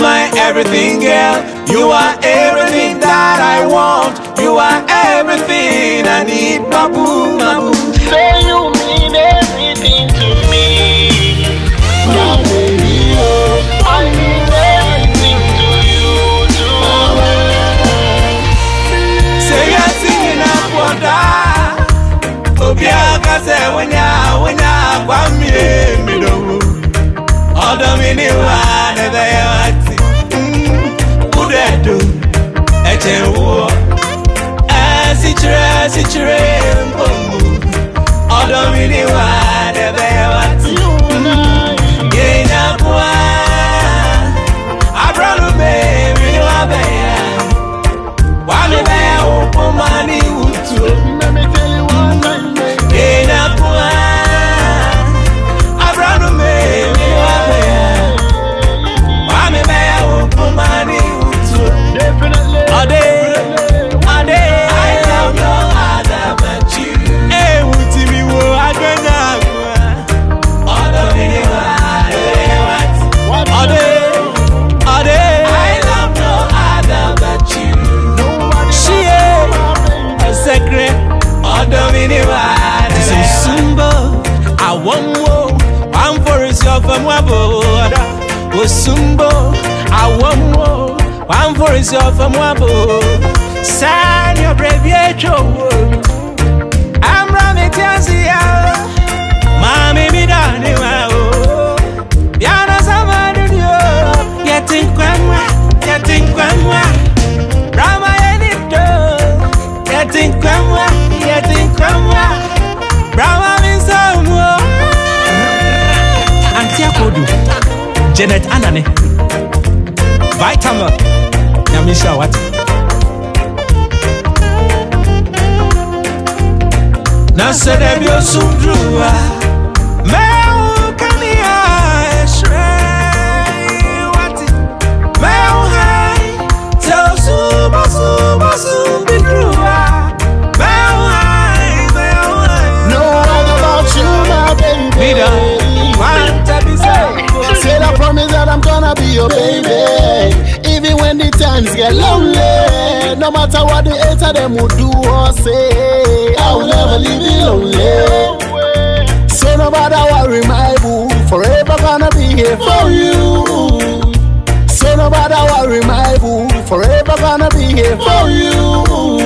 my everything, girl. You are everything that I want. You are everything I need, my boo, my boo. Say you mean everything to me. My baby, oh, I mean everything to you too. Say you're singing up water. Obiaka say when ya when ya kwamie mi do. Odo mi ni wa ne yati. One for is your from Waboda Osumbo for is your Janet Anani. Vitamer Nyamisha Wati Nasadabio Sundrua gonna be your baby. Even when the times get lonely. No matter what the hater them would do or say, I will never leave you lonely. So no matter worry, my boo, forever gonna be here for you. So no matter worry, my boo, forever gonna be here for you.